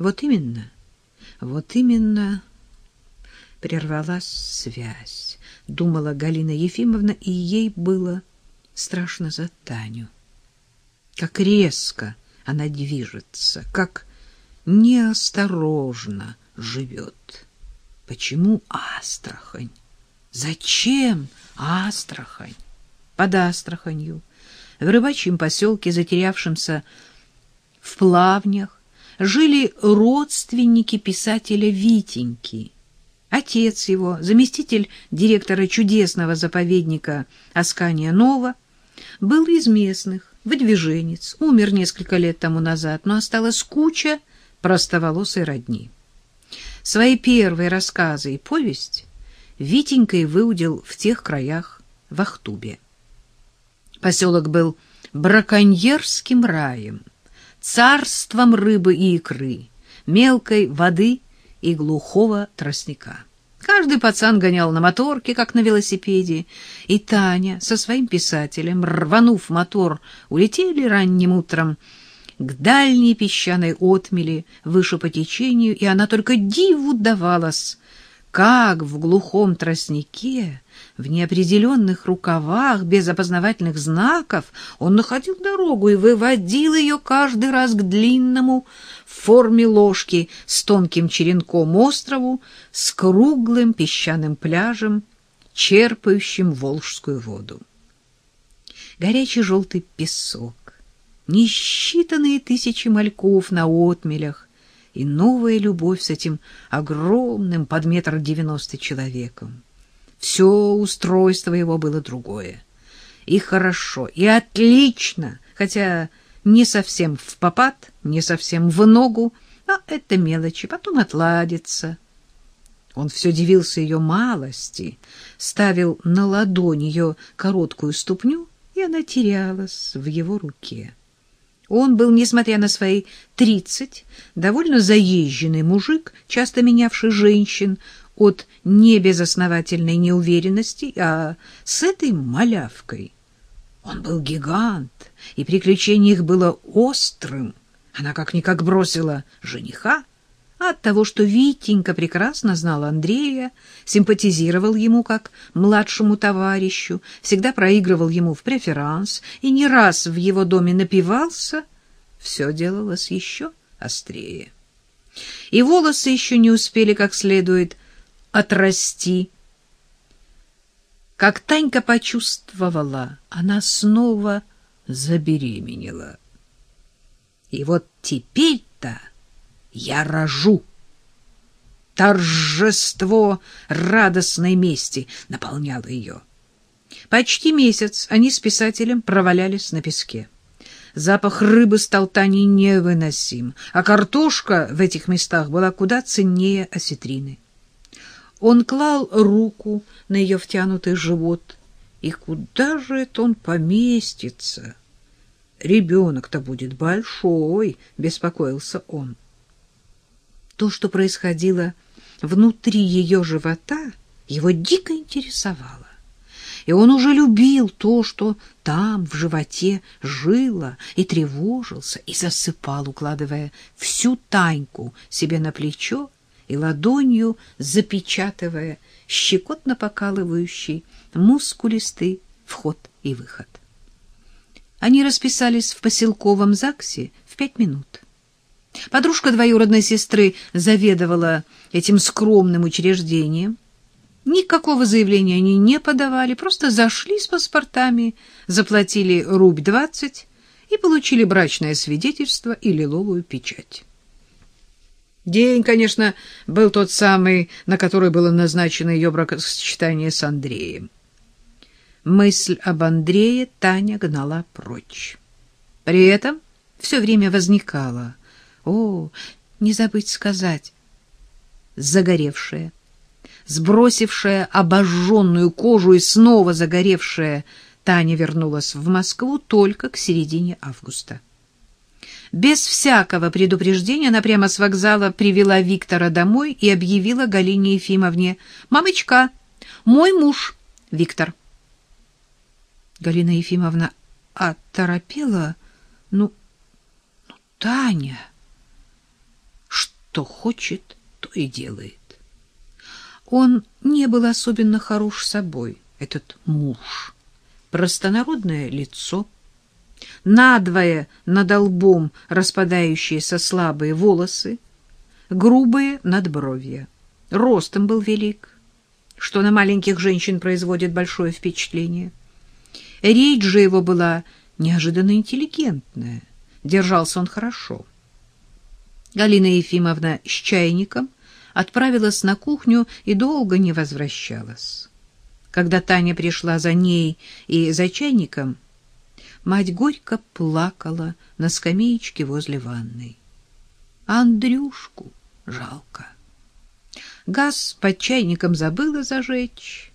Вот именно, вот именно прервалась связь, думала Галина Ефимовна, и ей было страшно за Таню. Как резко она движется, как неосторожно живет. Почему Астрахань? Зачем Астрахань? Под Астраханью, в рыбачьем поселке, затерявшемся в плавнях, жили родственники писателя Витеньки. Отец его, заместитель директора чудесного заповедника Аскания Нова, был из местных, выдвиженец, умер несколько лет тому назад, но осталась куча простоволосой родни. Свои первые рассказы и повесть Витенька и выудил в тех краях, в Ахтубе. Поселок был браконьерским раем, царством рыбы и икры, мелкой воды и глухого тростника. Каждый пацан гонял на моторке, как на велосипеде, и Таня со своим писателем, рванув мотор, улетели ранним утром к дальней песчаной отмели выше по течению, и она только диву давалась, как в глухом тростнике, в неопределенных рукавах, без опознавательных знаков, он находил дорогу и выводил ее каждый раз к длинному в форме ложки с тонким черенком острову с круглым песчаным пляжем, черпающим волжскую воду. Горячий желтый песок, несчитанные тысячи мальков на отмелях, и новая любовь с этим огромным под метр девяносто человеком. Все устройство его было другое. И хорошо, и отлично, хотя не совсем в попад, не совсем в ногу, а это мелочи, потом отладится. Он все дивился ее малости, ставил на ладонь ее короткую ступню, и она терялась в его руке. Он был, несмотря на свои тридцать, довольно заезженный мужик, часто менявший женщин от небезосновательной неуверенности, а с этой малявкой он был гигант, и приключение их было острым. Она как-никак бросила жениха, от того, что Витенька прекрасно знал Андрея, симпатизировал ему как младшему товарищу, всегда проигрывал ему в преферанс и не раз в его доме напивался, все делалось еще острее. И волосы еще не успели как следует отрасти. Как Танька почувствовала, она снова забеременела. И вот теперь-то я рожу. Торжество радостной мести наполняло ее. Почти месяц они с писателем провалялись на песке. Запах рыбы стал Тане невыносим, а картошка в этих местах была куда ценнее осетрины. Он клал руку на ее втянутый живот. И куда же это он поместится? Ребенок-то будет большой, беспокоился он. То, что происходило внутри ее живота, его дико интересовало. И он уже любил то, что там, в животе, жило, и тревожился, и засыпал, укладывая всю Таньку себе на плечо и ладонью запечатывая щекотно покалывающий мускулистый вход и выход. Они расписались в поселковом ЗАГСе в пять минут. Подружка двоюродной сестры заведовала этим скромным учреждением. Никакого заявления они не подавали, просто зашли с паспортами, заплатили рубь двадцать и получили брачное свидетельство и лиловую печать. День, конечно, был тот самый, на который было назначено ее бракосочетание с Андреем. Мысль об Андрее Таня гнала прочь. При этом все время возникала о, не забыть сказать. Загоревшая, сбросившая обожженную кожу и снова загоревшая, Таня вернулась в Москву только к середине августа. Без всякого предупреждения она прямо с вокзала привела Виктора домой и объявила Галине Ефимовне. «Мамочка, мой муж Виктор». Галина Ефимовна оторопела. «Ну, ну, Таня...» что хочет, то и делает. Он не был особенно хорош собой, этот муж. Простонародное лицо, надвое над лбом распадающиеся слабые волосы, грубые надбровья. Ростом был велик, что на маленьких женщин производит большое впечатление. Речь же его была неожиданно интеллигентная. Держался он хорошо. Галина Ефимовна с чайником отправилась на кухню и долго не возвращалась. Когда Таня пришла за ней и за чайником, мать горько плакала на скамеечке возле ванной. Андрюшку жалко. Газ под чайником забыла зажечь.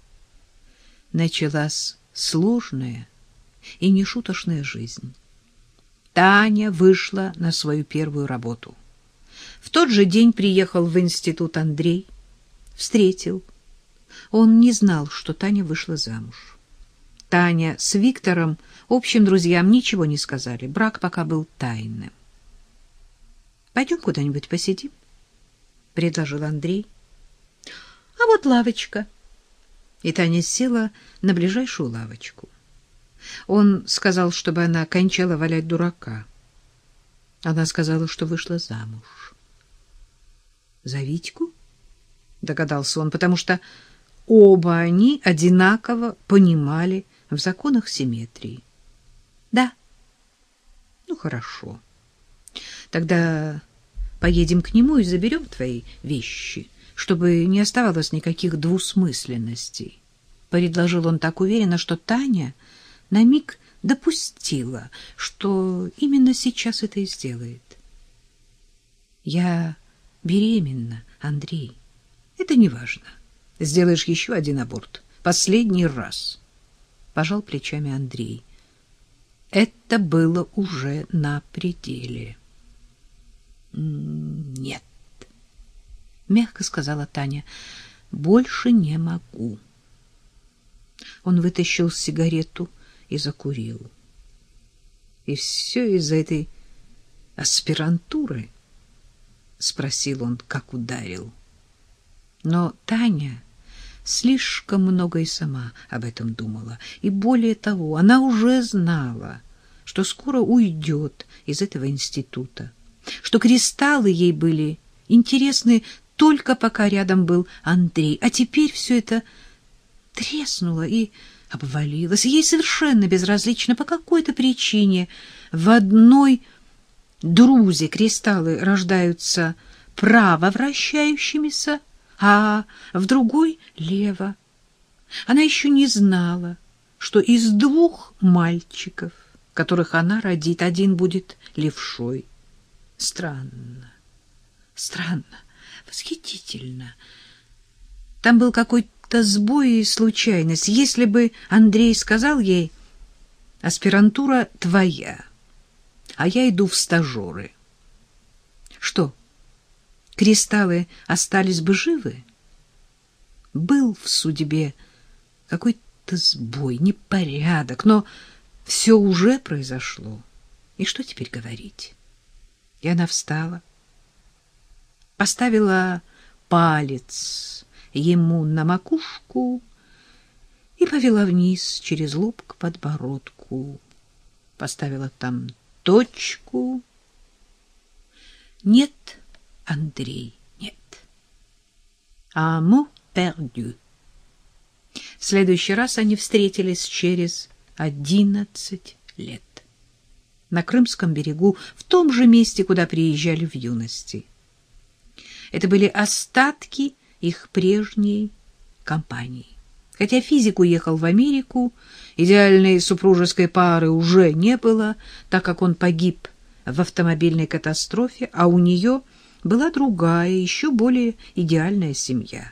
Началась сложная и нешуточная жизнь. Таня вышла на свою первую работу. В тот же день приехал в институт Андрей, встретил. Он не знал, что Таня вышла замуж. Таня с Виктором общим друзьям ничего не сказали. Брак пока был тайным. Пойдем куда-нибудь посидим, предложил Андрей. А вот лавочка. И Таня села на ближайшую лавочку. Он сказал, чтобы она кончала валять дурака. Она сказала, что вышла замуж. За Витьку? Догадался он, потому что оба они одинаково понимали в законах симметрии. Да. Ну, хорошо. Тогда поедем к нему и заберем твои вещи, чтобы не оставалось никаких двусмысленностей. Предложил он так уверенно, что Таня на миг допустила, что именно сейчас это и сделает. Я беременна, Андрей. Это не важно. Сделаешь еще один аборт. Последний раз. Пожал плечами Андрей. Это было уже на пределе. Нет. Мягко сказала Таня. Больше не могу. Он вытащил сигарету и закурил. И все из-за этой аспирантуры, спросил он, как ударил. Но Таня слишком много и сама об этом думала, и более того, она уже знала, что скоро уйдет из этого института, что кристаллы ей были интересны только пока рядом был Андрей, а теперь все это треснуло и обвалилась. Ей совершенно безразлично по какой-то причине в одной друзе кристаллы рождаются право вращающимися, а в другой — лево. Она еще не знала, что из двух мальчиков, которых она родит, один будет левшой. Странно, странно, восхитительно. Там был какой-то сбой и случайность. Если бы Андрей сказал ей, аспирантура твоя, а я иду в стажеры. Что, кристаллы остались бы живы? Был в судьбе какой-то сбой, непорядок, но все уже произошло. И что теперь говорить? И она встала, поставила палец ему на макушку и повела вниз через лоб к подбородку. Поставила там точку. Нет, Андрей, нет. Аму пердю. В следующий раз они встретились через одиннадцать лет. На Крымском берегу, в том же месте, куда приезжали в юности. Это были остатки их прежней компании. Хотя физик уехал в Америку, идеальной супружеской пары уже не было, так как он погиб в автомобильной катастрофе, а у нее была другая, еще более идеальная семья.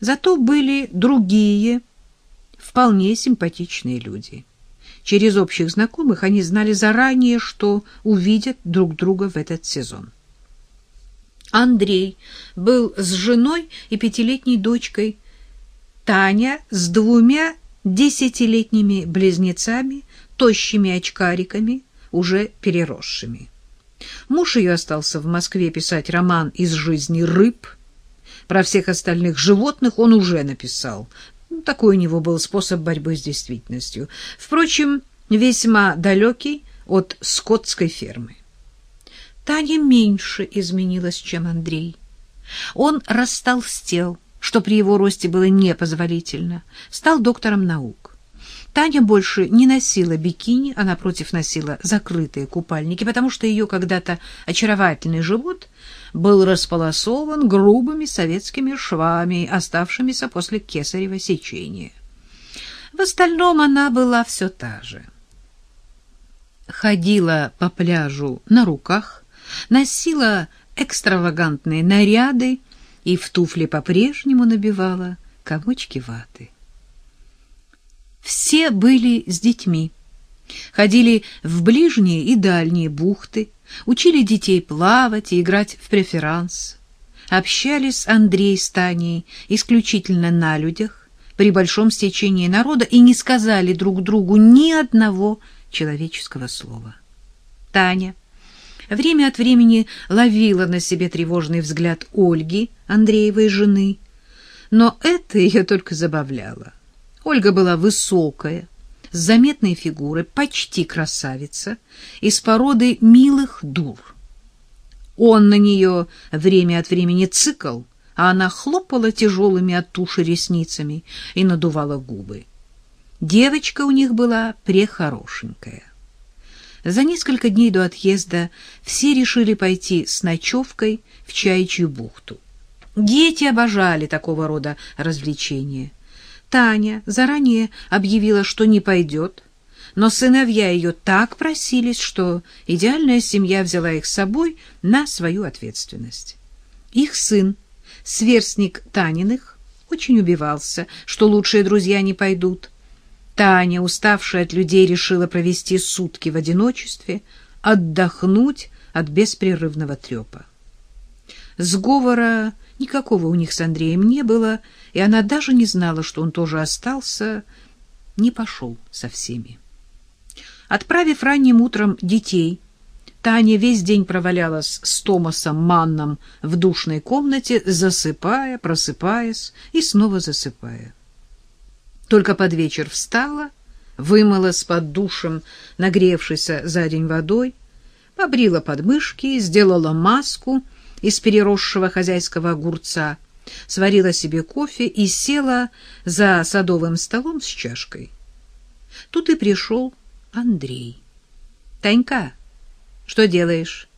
Зато были другие, вполне симпатичные люди. Через общих знакомых они знали заранее, что увидят друг друга в этот сезон. Андрей был с женой и пятилетней дочкой, Таня с двумя десятилетними близнецами, тощими очкариками, уже переросшими. Муж ее остался в Москве писать роман из жизни рыб. Про всех остальных животных он уже написал. Ну, такой у него был способ борьбы с действительностью. Впрочем, весьма далекий от скотской фермы. Таня меньше изменилась, чем Андрей. Он растолстел, что при его росте было непозволительно, стал доктором наук. Таня больше не носила бикини, а напротив носила закрытые купальники, потому что ее когда-то очаровательный живот был располосован грубыми советскими швами, оставшимися после кесарева сечения. В остальном она была все та же. Ходила по пляжу на руках, носила экстравагантные наряды и в туфли по-прежнему набивала комочки ваты. Все были с детьми. Ходили в ближние и дальние бухты, учили детей плавать и играть в преферанс. Общались с Андреем с Таней исключительно на людях, при большом стечении народа, и не сказали друг другу ни одного человеческого слова. Таня время от времени ловила на себе тревожный взгляд Ольги, Андреевой жены, но это ее только забавляло. Ольга была высокая, с заметной фигурой, почти красавица, из породы милых дур. Он на нее время от времени цикл, а она хлопала тяжелыми от туши ресницами и надувала губы. Девочка у них была прехорошенькая. За несколько дней до отъезда все решили пойти с ночевкой в Чайчью бухту. Дети обожали такого рода развлечения — Таня заранее объявила, что не пойдет, но сыновья ее так просились, что идеальная семья взяла их с собой на свою ответственность. Их сын, сверстник Таниных, очень убивался, что лучшие друзья не пойдут. Таня, уставшая от людей, решила провести сутки в одиночестве, отдохнуть от беспрерывного трепа. Сговора никакого у них с Андреем не было, и она даже не знала, что он тоже остался, не пошел со всеми. Отправив ранним утром детей, Таня весь день провалялась с Томасом Манном в душной комнате, засыпая, просыпаясь и снова засыпая. Только под вечер встала, вымылась под душем, нагревшейся за день водой, побрила подмышки, сделала маску из переросшего хозяйского огурца — сварила себе кофе и села за садовым столом с чашкой. Тут и пришел Андрей. — Танька, что делаешь?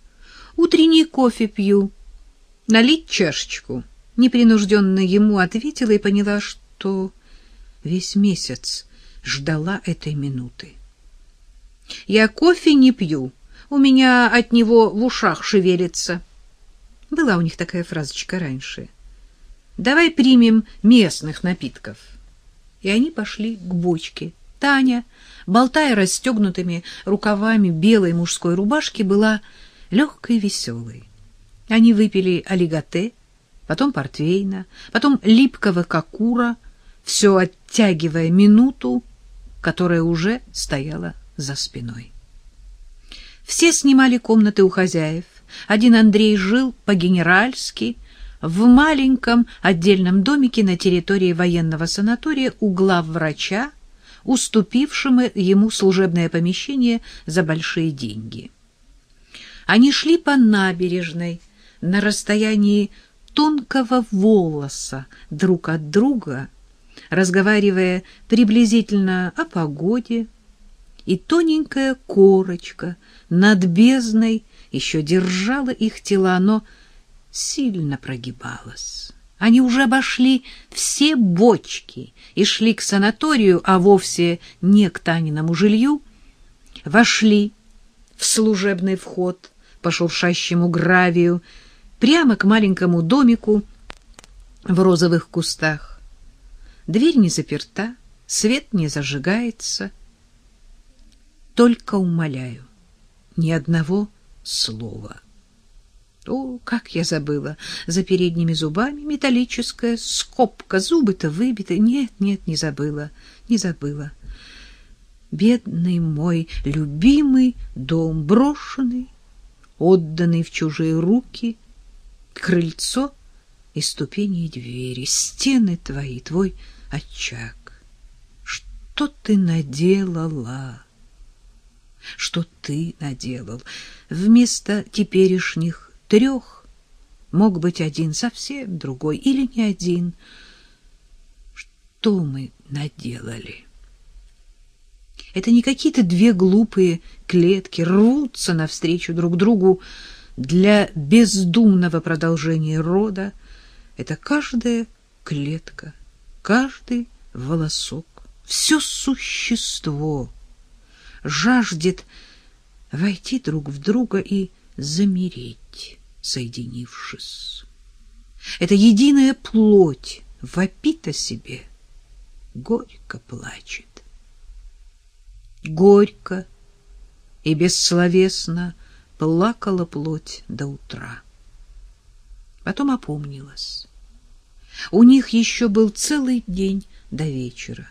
— Утренний кофе пью. — Налить чашечку? Непринужденно ему ответила и поняла, что весь месяц ждала этой минуты. — Я кофе не пью. У меня от него в ушах шевелится. — была у них такая фразочка раньше. Давай примем местных напитков. И они пошли к бочке. Таня, болтая расстегнутыми рукавами белой мужской рубашки, была легкой и веселой. Они выпили олиготе, потом портвейна, потом липкого кокура, все оттягивая минуту, которая уже стояла за спиной. Все снимали комнаты у хозяев, один Андрей жил по-генеральски в маленьком отдельном домике на территории военного санатория у главврача, уступившему ему служебное помещение за большие деньги. Они шли по набережной на расстоянии тонкого волоса друг от друга, разговаривая приблизительно о погоде, и тоненькая корочка над бездной еще держала их тела, но сильно прогибалась. Они уже обошли все бочки и шли к санаторию, а вовсе не к Таниному жилью. Вошли в служебный вход по шуршащему гравию, прямо к маленькому домику в розовых кустах. Дверь не заперта, свет не зажигается. Только умоляю, ни одного слова. О, как я забыла! За передними зубами металлическая скобка, зубы-то выбиты. Нет, нет, не забыла, не забыла. Бедный мой любимый дом, брошенный, отданный в чужие руки, крыльцо и ступени и двери, стены твои, твой очаг. Что ты наделала? Что ты наделал? Вместо теперешних трех мог быть один совсем другой или не один. Что мы наделали? Это не какие-то две глупые клетки рвутся навстречу друг другу для бездумного продолжения рода. Это каждая клетка, каждый волосок, все существо жаждет войти друг в друга и замереть, соединившись. Это единая плоть вопит о себе, горько плачет. Горько и бессловесно плакала плоть до утра. Потом опомнилась. У них еще был целый день до вечера.